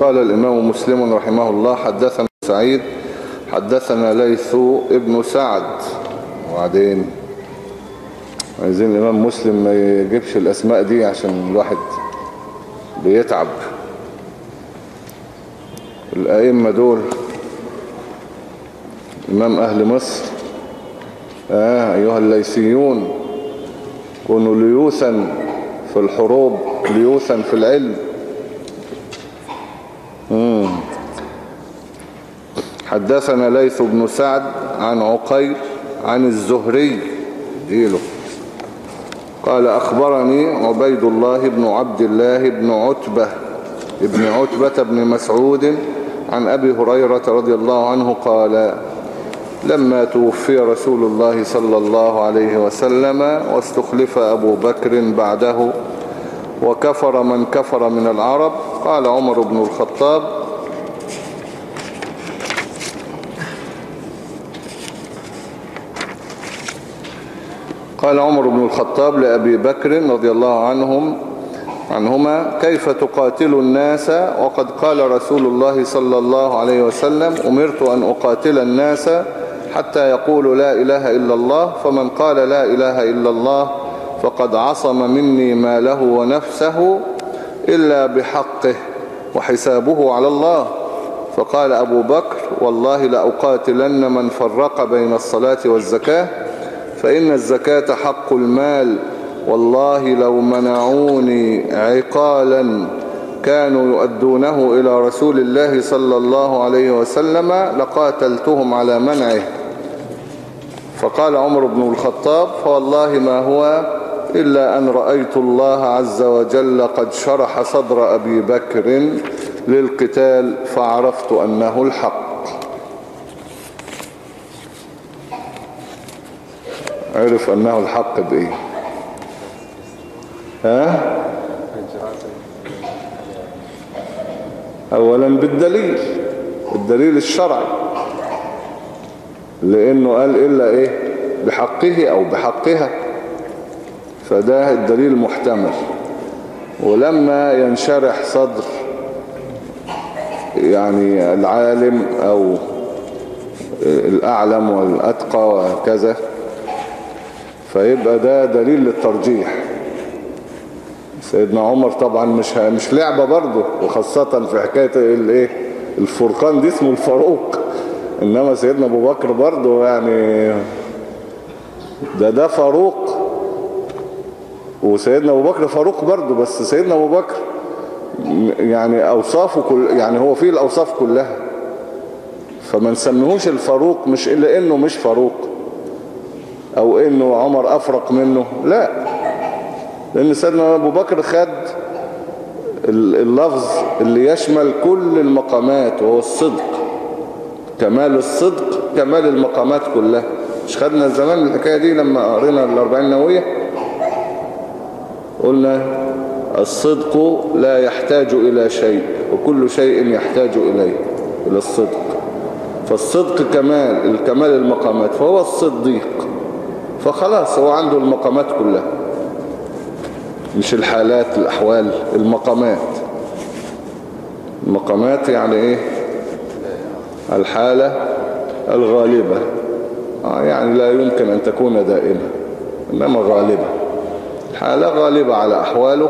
قال الإمام مسلم رحمه الله حدثنا سعيد حدثنا ليث ابن سعد. وبعدين عايزين الإمام مسلم ما يجيبش الأسماء دي عشان الواحد بيتعب. الأئمة دول إمام أهل مصر آه أيها الليثيون كونوا ليوثا في الحروب ليوثا في العلم. حدثنا ليث بن سعد عن عقيل عن الزهري ديله قال أخبرني عبيد الله بن عبد الله بن عتبة ابن عتبة بن مسعود عن أبي هريرة رضي الله عنه قال لما توفي رسول الله صلى الله عليه وسلم واستخلف أبو بكر بعده وكفر من كفر من العرب قال عمر بن الخطاب قال عمر بن الخطاب لأبي بكر رضي الله عنهم عنهما كيف تقاتل الناس؟ وقد قال رسول الله صلى الله عليه وسلم أمرت أن أقاتل الناس حتى يقولوا لا إله إلا الله فمن قال لا إله إلا الله فقد عصم مني ماله ونفسه إلا بحقه وحسابه على الله. فقال أبو بكر والله لأقاتلن من فرق بين الصلاة والزكاة فإن الزكاة حق المال. والله لو منعوني عقالا كانوا يؤدونه إلى رسول الله صلى الله عليه وسلم لقاتلتهم على منعه. فقال عمر بن الخطاب فوالله ما هو إلا أن رأيت الله عز وجل قد شرح صدر أبي بكر للقتال فعرفت أنه الحق. عرف أنه الحق بإيه؟ ها؟ أولا بالدليل الدليل الشرعي. لأنه قال إلا إيه؟ بحقه أو بحقها. فده الدليل المحتمل. ولما ينشرح صدر يعني العالم أو الأعلم والأتقى وكذا فيبقى ده دليل للترجيح. سيدنا عمر طبعا مش مش لعبة برضه وخاصة في حكاية الايه الفرقان دي اسمه الفاروق. إنما سيدنا أبو بكر برضه يعني ده ده فاروق. وسيدنا أبو بكر فاروق برضه بس سيدنا أبو بكر يعني أوصافه كل يعني هو فيه الأوصاف كلها. فما نسميهوش الفاروق مش إلا إنه مش فاروق أو إنه عمر أفرق منه لا. لأن سيدنا أبو بكر خد اللفظ اللي يشمل كل المقامات وهو الصدق. كمال الصدق كمال المقامات كلها. مش خدنا زمان الحكاية دي لما قرينا الأربعين نووية؟ قلنا الصدق لا يحتاج إلى شيء وكل شيء يحتاج إليه إلى الصدق. فالصدق كمال الكمال المقامات فهو الصديق. فخلاص هو عنده المقامات كلها. مش الحالات الأحوال المقامات. المقامات يعني إيه؟ الحالة الغالبة. آه يعني لا يمكن أن تكون دائمة إنما غالبة. حالة غالبة على أحواله.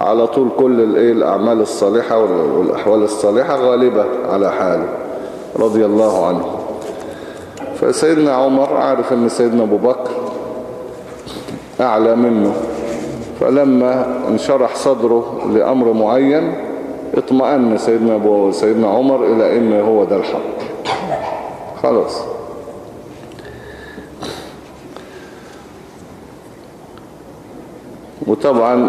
على طول كل الايه الأعمال الصالحة والأحوال الصالحة غالبة على حاله. رضي الله عنه. فسيدنا عمر عارف إن سيدنا أبو بكر أعلى منه. فلما انشرح صدره لأمر معين اطمأن سيدنا ابو سيدنا عمر إلى ان هو ده الحق. خلاص. وطبعا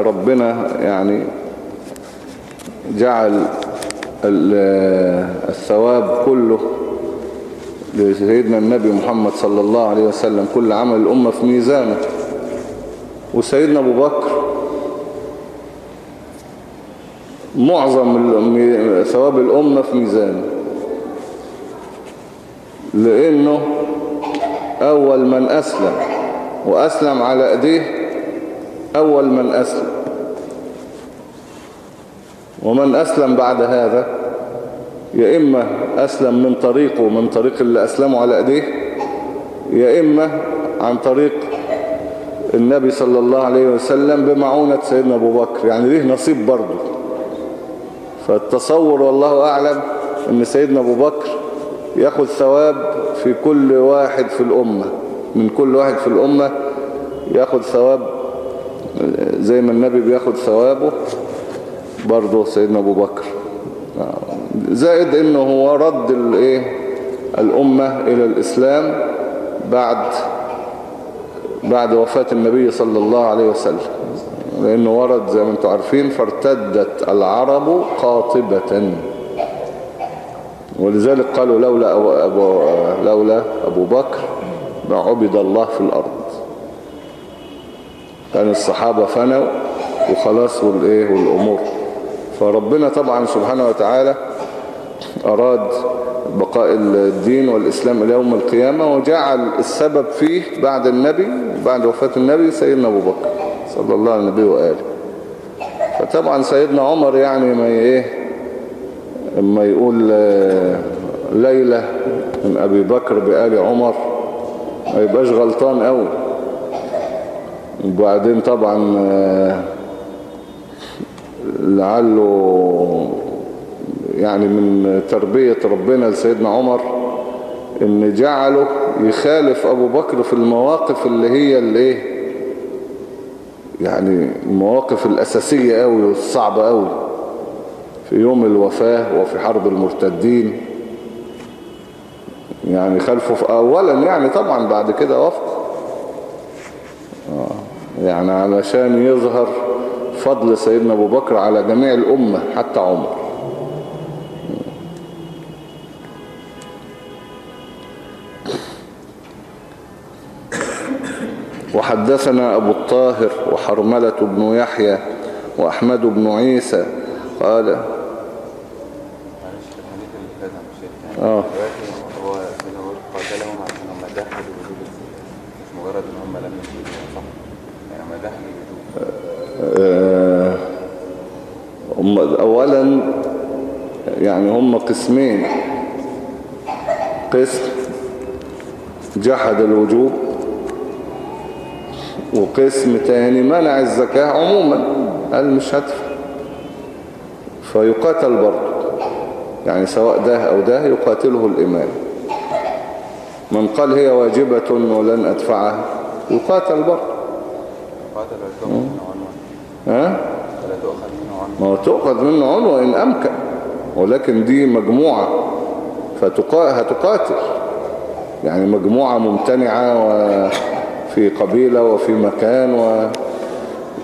ربنا يعني جعل الثواب كله لسيدنا النبي محمد صلى الله عليه وسلم كل عمل الأمة في ميزانه. وسيدنا أبو بكر معظم ثواب الأمة في ميزانه. لأنه أول من أسلم وأسلم على أيديه أول من أسلم. ومن أسلم بعد هذا يا إما أسلم من طريقه من طريق اللي أسلموا على أيديه يا إما عن طريق النبي صلى الله عليه وسلم بمعونة سيدنا أبو بكر. يعني ليه نصيب برضه. فالتصور والله أعلم أن سيدنا أبو بكر يأخذ ثواب في كل واحد في الأمة من كل واحد في الأمة يأخذ ثواب زي ما النبي بياخد ثوابه برضه سيدنا أبو بكر. زائد إنه هو رد الإيه؟ الأمة إلى الإسلام بعد بعد وفاة النبي صلى الله عليه وسلم. لأنه ورد زي ما أنتم عارفين فارتدت العرب قاطبة. ولذلك قالوا لولا أبو, لولا أبو بكر ما عبد الله في الأرض. كان الصحابة فنوا وخلاص والإيه والأمور. فربنا طبعا سبحانه وتعالى أراد بقاء الدين والإسلام إلى يوم القيامة وجعل السبب فيه بعد النبي بعد وفاة النبي سيدنا أبو بكر صلى الله عليه النبي وآله. فطبعا سيدنا عمر يعني ما إيه اما يقول ليلة من أبي بكر بآل عمر ما يبقاش غلطان قوي وبعدين طبعا لعله يعني من تربية ربنا لسيدنا عمر إن جعله يخالف أبو بكر في المواقف اللي هي اللي يعني المواقف الأساسية قوي والصعبة قوي في يوم الوفاة وفي حرب المرتدين. يعني خلفه اولا يعني طبعا بعد كده وفق. يعني علشان يظهر فضل سيدنا أبو بكر على جميع الأمة حتى عمر. وحدثنا أبو الطاهر وحرملة بن يحيى وأحمد بن عيسى. قال. دلوقتي هو أبو قاتلهم عشان هم مش مجرد إن هم آه، هم أولا يعني هم قسمين. قسم جحد الوجوب وقسم تاني منع الزكاة عموما قال مش هدفع. فيقاتل برضه يعني سواء ده أو ده يقاتله الإمام. من قال هي واجبة ولن أدفعها يقاتل برضه. ها؟ ولا تؤخذ منه عنوان ما هو تؤخذ منه عنوة إن أمكن ولكن دي مجموعة فهتقاتل يعني مجموعة ممتنعة وفي قبيلة وفي مكان و...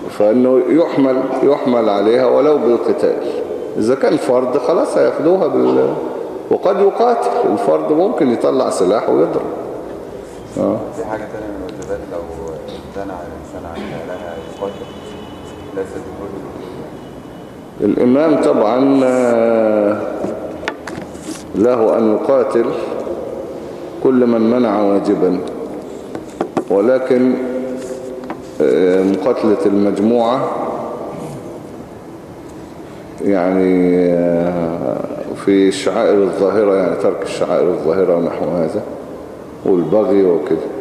فإنه يحمل يحمل عليها ولو بالقتال إذا كان فرد خلاص هياخدوها بال... وقد يقاتل الفرد ممكن يطلع سلاح ويضرب آه. دي حاجة تانية من الواجبات لو امتنع الإمام طبعا آه، له أن يقاتل كل من منع واجبا ولكن آه، مقاتلة المجموعة يعني آه، في الشعائر الظاهرة يعني ترك الشعائر الظاهرة ونحو هذا والبغي وكده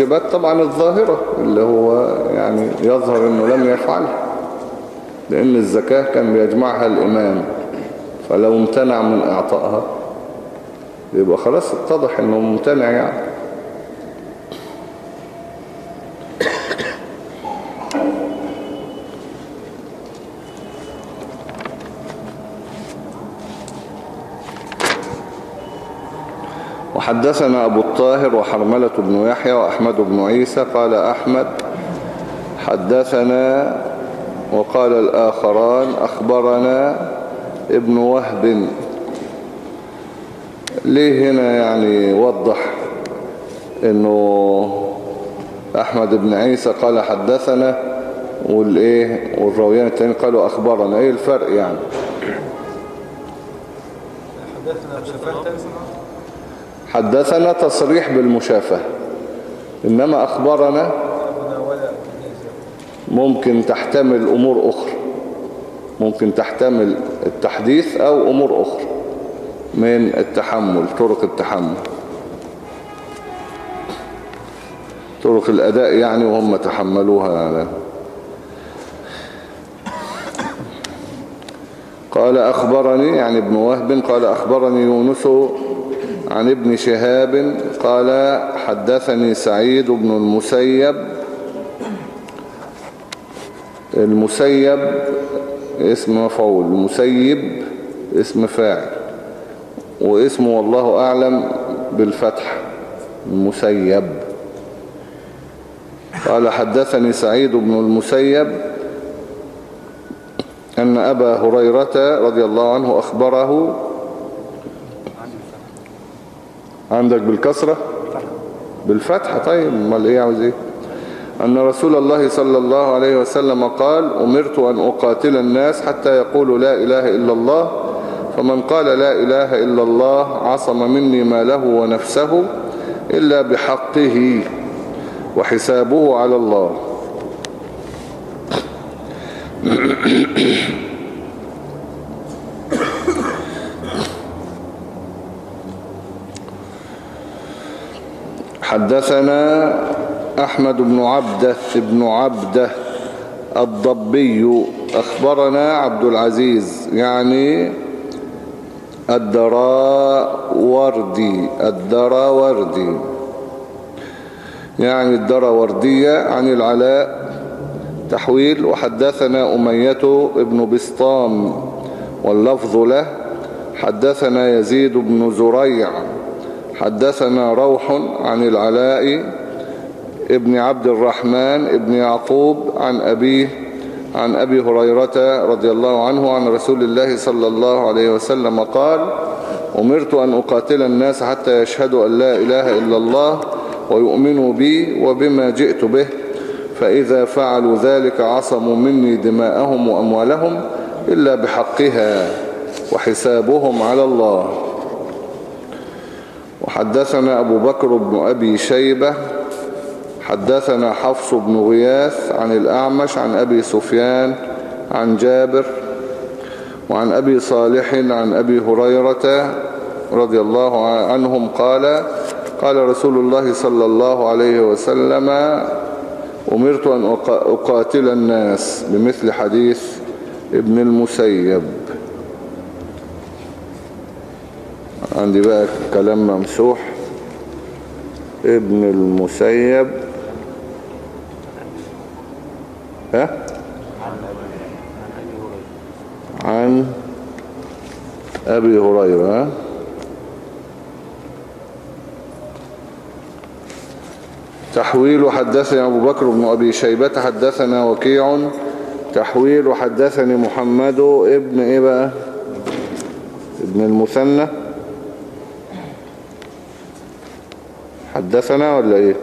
والواجبات طبعا الظاهرة اللي هو يعني يظهر إنه لم يفعلها لأن الزكاة كان بيجمعها الإمام فلو امتنع من إعطائها يبقى خلاص اتضح إنه ممتنع يعني. وحدثنا أبو الطاهر وحرملة بن يحيى وأحمد بن عيسى قال أحمد حدثنا وقال الآخران أخبرنا ابن وهب. ليه هنا يعني وضح إنه أحمد بن عيسى قال حدثنا والايه والراويان التانيين قالوا أخبرنا. إيه الفرق يعني؟ حدثنا شفاهة حدثنا تصريح بالمشافهة إنما أخبرنا ممكن تحتمل أمور أخرى. ممكن تحتمل التحديث أو أمور أخرى من التحمل طرق التحمل. طرق الأداء يعني وهم تحملوها. على قال أخبرني يعني ابن وهب قال أخبرني يونس عن ابن شهاب قال حدثني سعيد بن المسيب. المسيب اسم مفعول المسيب اسم فاعل واسمه والله أعلم بالفتح المسيب قال حدثني سعيد بن المسيب أن أبا هريرة رضي الله عنه أخبره عندك بالكسرة؟ بالفتح طيب أمال إيه عاوز إيه؟ أن رسول الله صلى الله عليه وسلم قال أمرت أن أقاتل الناس حتى يقولوا لا إله إلا الله فمن قال لا إله إلا الله عصم مني ماله ونفسه إلا بحقه وحسابه على الله. حدثنا أحمد بن عبده بن عبده الضبي أخبرنا عبد العزيز يعني الدراوردي الدراوردي يعني الدراوردية عن العلاء تحويل وحدثنا أمية ابن بسطام واللفظ له حدثنا يزيد بن زريع. حدثنا روح عن العلاء ابن عبد الرحمن ابن يعقوب عن أبيه عن أبي هريرة رضي الله عنه عن رسول الله صلى الله عليه وسلم قال أمرت أن أقاتل الناس حتى يشهدوا أن لا إله إلا الله ويؤمنوا بي وبما جئت به فإذا فعلوا ذلك عصموا مني دماءهم وأموالهم إلا بحقها وحسابهم على الله. وحدثنا أبو بكر بن أبي شيبة حدثنا حفص بن غياث عن الأعمش عن أبي سفيان عن جابر وعن أبي صالح عن أبي هريرة رضي الله عنهم قال قال رسول الله صلى الله عليه وسلم أمرت أن أقاتل الناس بمثل حديث ابن المسيب. عندي بقى كلام ممسوح. ابن المسيب. ها؟ عن أبي هريرة تحويل حدثنا أبو بكر بن أبي شيبة حدثنا وكيع. تحويل حدثني محمد ابن إيه بقى؟ ابن المثنى. حدثنا ولا إيه؟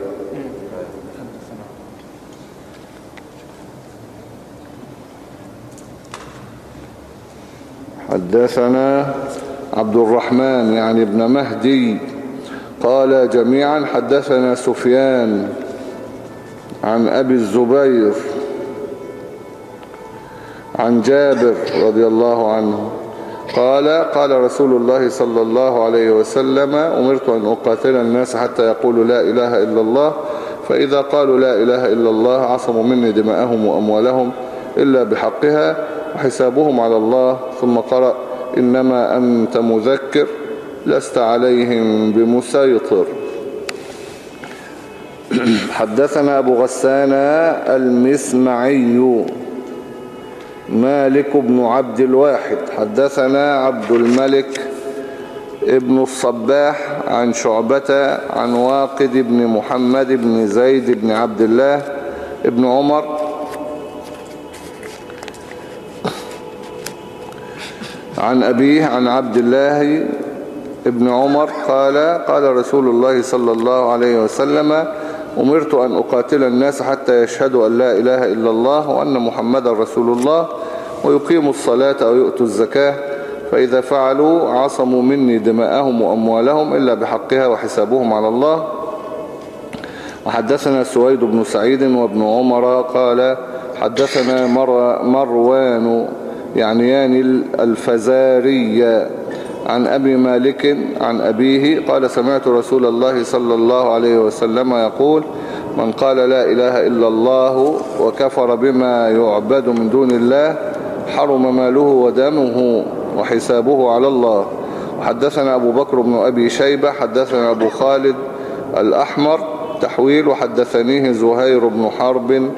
حدثنا عبد الرحمن يعني ابن مهدي. قال جميعا حدثنا سفيان عن أبي الزبير عن جابر رضي الله عنه. قال قال رسول الله صلى الله عليه وسلم أمرت أن أقاتل الناس حتى يقولوا لا إله إلا الله فإذا قالوا لا إله إلا الله عصموا مني دماءهم وأموالهم إلا بحقها وحسابهم على الله ثم قرأ إنما أنت مذكر لست عليهم بمسيطر. حدثنا أبو غسان المسمعي. مالك بن عبد الواحد. حدثنا عبد الملك ابن الصباح عن شعبة عن واقد بن محمد بن زيد بن عبد الله ابن عمر. عن أبيه عن عبد الله ابن عمر قال قال رسول الله صلى الله عليه وسلم أمرت أن أقاتل الناس حتى يشهدوا أن لا إله إلا الله وأن محمد رسول الله ويقيموا الصلاة أو يؤتوا الزكاة فإذا فعلوا عصموا مني دماءهم وأموالهم إلا بحقها وحسابهم على الله. وحدثنا سويد بن سعيد وابن عمر قال حدثنا مر مروان يعنيان الفزاري عن أبي مالك عن أبيه قال سمعت رسول الله صلى الله عليه وسلم يقول من قال لا إله إلا الله وكفر بما يعبد من دون الله حرم ماله ودمه وحسابه على الله. وحدثنا أبو بكر بن أبي شيبة حدثنا أبو خالد الأحمر تحويل وحدثنيه زهير بن حرب.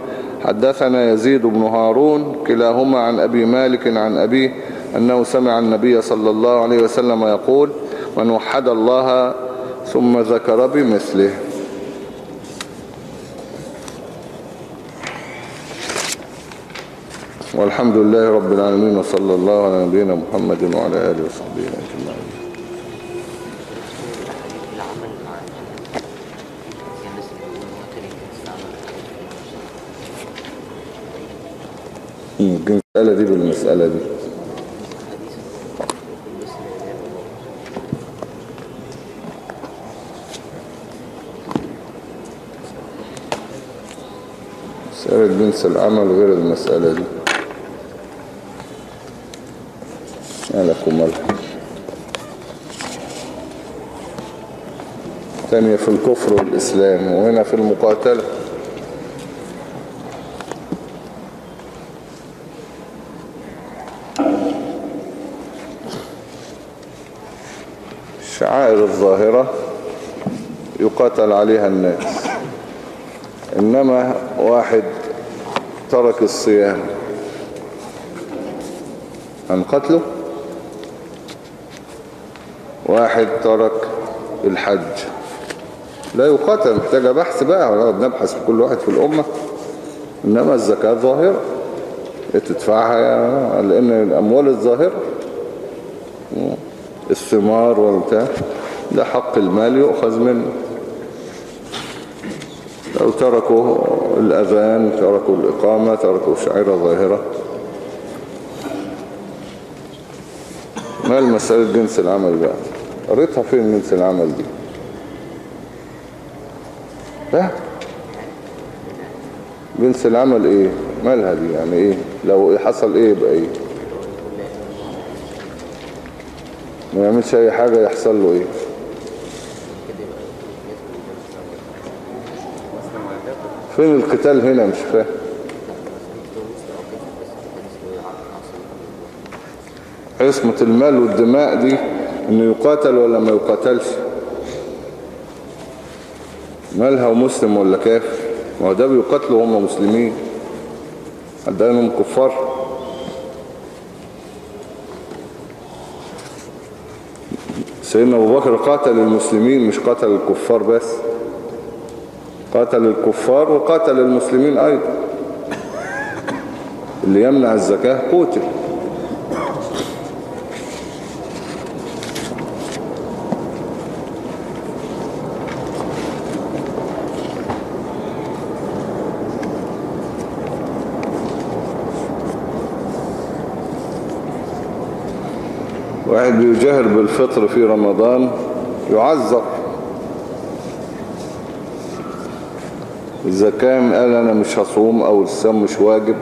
حدثنا يزيد بن هارون كلاهما عن أبي مالك عن أبيه أنه سمع النبي صلى الله عليه وسلم يقول من وحد الله ثم ذكر بمثله. والحمد لله رب العالمين وصلى الله على نبينا محمد وعلى آله وصحبه أجمعين. المسألة دي بالمسألة دي. مسألة جنس العمل غير المسألة دي مالكم مالك ثانية في الكفر والإسلام وهنا في المقاتلة. الشعائر الظاهرة يقاتل عليها الناس. إنما واحد ترك الصيام. هنقتله واحد ترك الحج. لا يقاتل. محتاجة بحث بقى. ونقعد نبحث في كل واحد في الأمة. إنما الزكاة ظاهرة. تدفعها لأن الأموال الظاهرة. الثمار والبتاع. ده حق المال يؤخذ منه. لو تركوا الأذان تركوا الإقامة تركوا شعيرة ظاهرة. ما المسألة جنس العمل بقى. قريتها فين؟ جنس العمل دي. لا جنس العمل إيه؟ مالها دي يعني إيه؟ لو حصل إيه يبقى إيه؟ ما يعملش أي حاجة يحصل له إيه؟ فين القتال هنا؟ مش فاهم. عصمة المال والدماء دي إنه يقاتل ولا ما يقاتلش؟ مالها ومسلم ولا كافر ما هو ده بيقاتلوا هم مسلمين. عندهم كفار. سيدنا أبو بكر قاتل المسلمين مش قاتل الكفار بس. قاتل الكفار وقاتل المسلمين أيضا. اللي يمنع الزكاة قتل. بيجاهر بالفطر في رمضان يعذر. إذا كان قال أنا مش هصوم أو الصيام مش واجب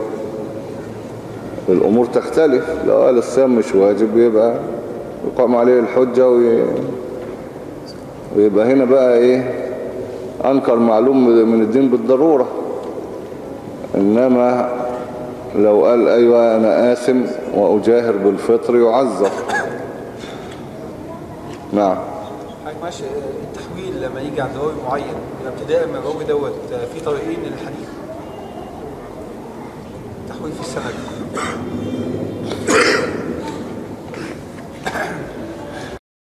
الأمور تختلف. لو قال الصيام مش واجب يبقى يقام عليه الحجة وي... ويبقى هنا بقى إيه؟ أنكر معلوم من الدين بالضرورة. إنما لو قال أيوة أنا آثم وأجاهر بالفطر يعذر. نعم. ماشي التحويل لما يجي عند راوي معين ابتداء من الراوي دوت في طريقين للحديث. تحويل في السند.